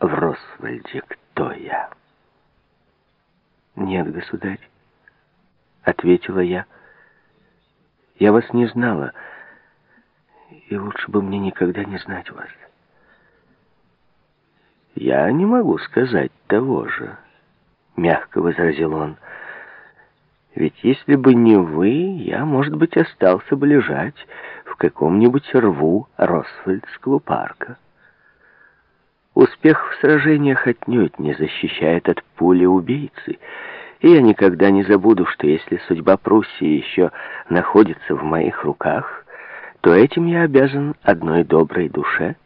в Росвальде, кто я?» «Нет, государь», — ответила я. «Я вас не знала, и лучше бы мне никогда не знать вас». «Я не могу сказать того же», — мягко возразил он. «Ведь если бы не вы, я, может быть, остался бы лежать в каком-нибудь рву Росфельдского парка». Успех в сражениях отнюдь не защищает от пули убийцы, и я никогда не забуду, что если судьба Пруссии еще находится в моих руках, то этим я обязан одной доброй душе,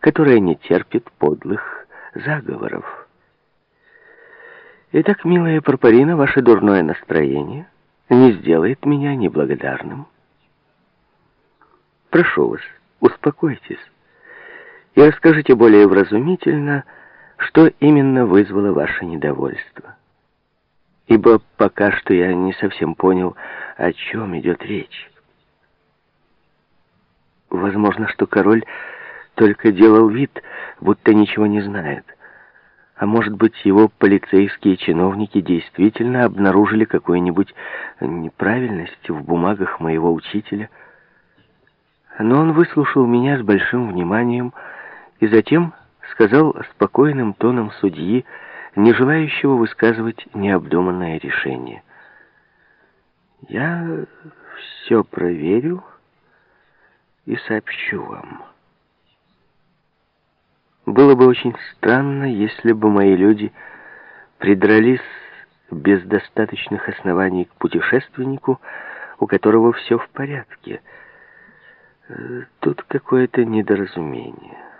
которая не терпит подлых заговоров. Итак, милая Парпарина, ваше дурное настроение не сделает меня неблагодарным. Прошу вас, успокойтесь и расскажите более вразумительно, что именно вызвало ваше недовольство. Ибо пока что я не совсем понял, о чем идет речь. Возможно, что король только делал вид, будто ничего не знает. А может быть, его полицейские чиновники действительно обнаружили какую-нибудь неправильность в бумагах моего учителя. Но он выслушал меня с большим вниманием и затем сказал спокойным тоном судьи, не желающего высказывать необдуманное решение. «Я все проверю и сообщу вам». Было бы очень странно, если бы мои люди придрались без достаточных оснований к путешественнику, у которого все в порядке. Э, тут какое-то недоразумение.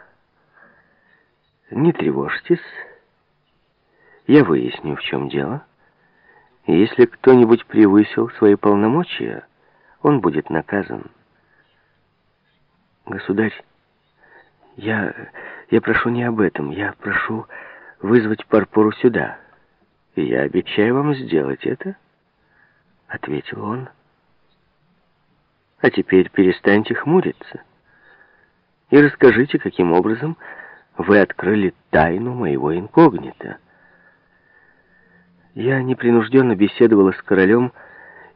Не тревожьтесь, я выясню, в чем дело. Если кто-нибудь превысил свои полномочия, он будет наказан. Государь, я... Я прошу не об этом. Я прошу вызвать Парпору сюда. И я обещаю вам сделать это, — ответил он. А теперь перестаньте хмуриться и расскажите, каким образом вы открыли тайну моего инкогнито. Я непринужденно беседовала с королем,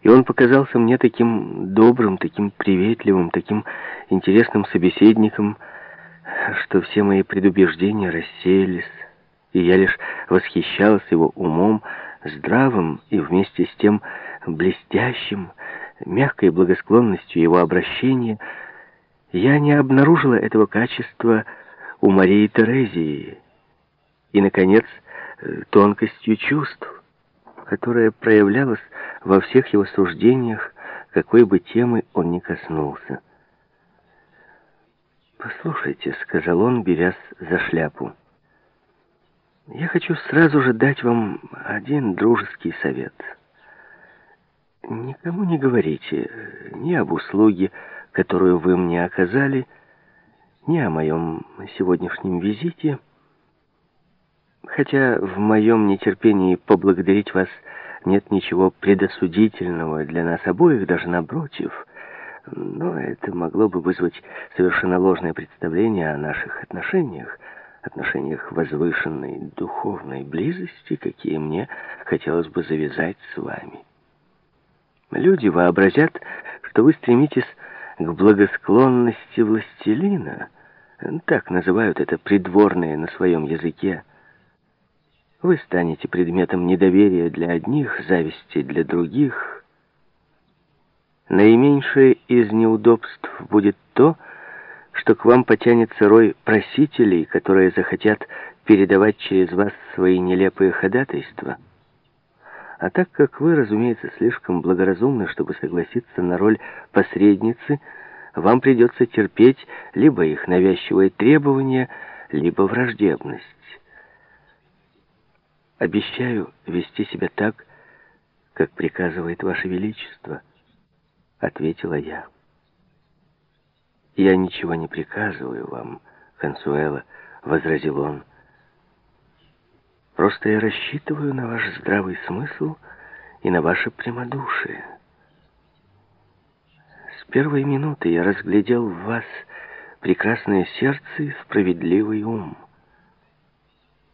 и он показался мне таким добрым, таким приветливым, таким интересным собеседником — что все мои предубеждения рассеялись, и я лишь восхищалась его умом, здравым и вместе с тем блестящим, мягкой благосклонностью его обращения, я не обнаружила этого качества у Марии Терезии и, наконец, тонкостью чувств, которая проявлялась во всех его суждениях, какой бы темы он ни коснулся. «Послушайте», — сказал он, берясь за шляпу. «Я хочу сразу же дать вам один дружеский совет. Никому не говорите ни об услуге, которую вы мне оказали, ни о моем сегодняшнем визите, хотя в моем нетерпении поблагодарить вас нет ничего предосудительного для нас обоих, даже напротив». Но это могло бы вызвать совершенно ложное представление о наших отношениях, отношениях возвышенной духовной близости, какие мне хотелось бы завязать с вами. Люди вообразят, что вы стремитесь к благосклонности властелина, так называют это придворные на своем языке. Вы станете предметом недоверия для одних, зависти для других, Наименьшее из неудобств будет то, что к вам потянется рой просителей, которые захотят передавать через вас свои нелепые ходатайства. А так как вы, разумеется, слишком благоразумны, чтобы согласиться на роль посредницы, вам придется терпеть либо их навязчивые требования, либо враждебность. Обещаю вести себя так, как приказывает Ваше Величество —— ответила я. «Я ничего не приказываю вам, Консуэла», — возразил он. «Просто я рассчитываю на ваш здравый смысл и на ваше прямодушие. Первой минуты я разглядел в вас прекрасное сердце и справедливый ум».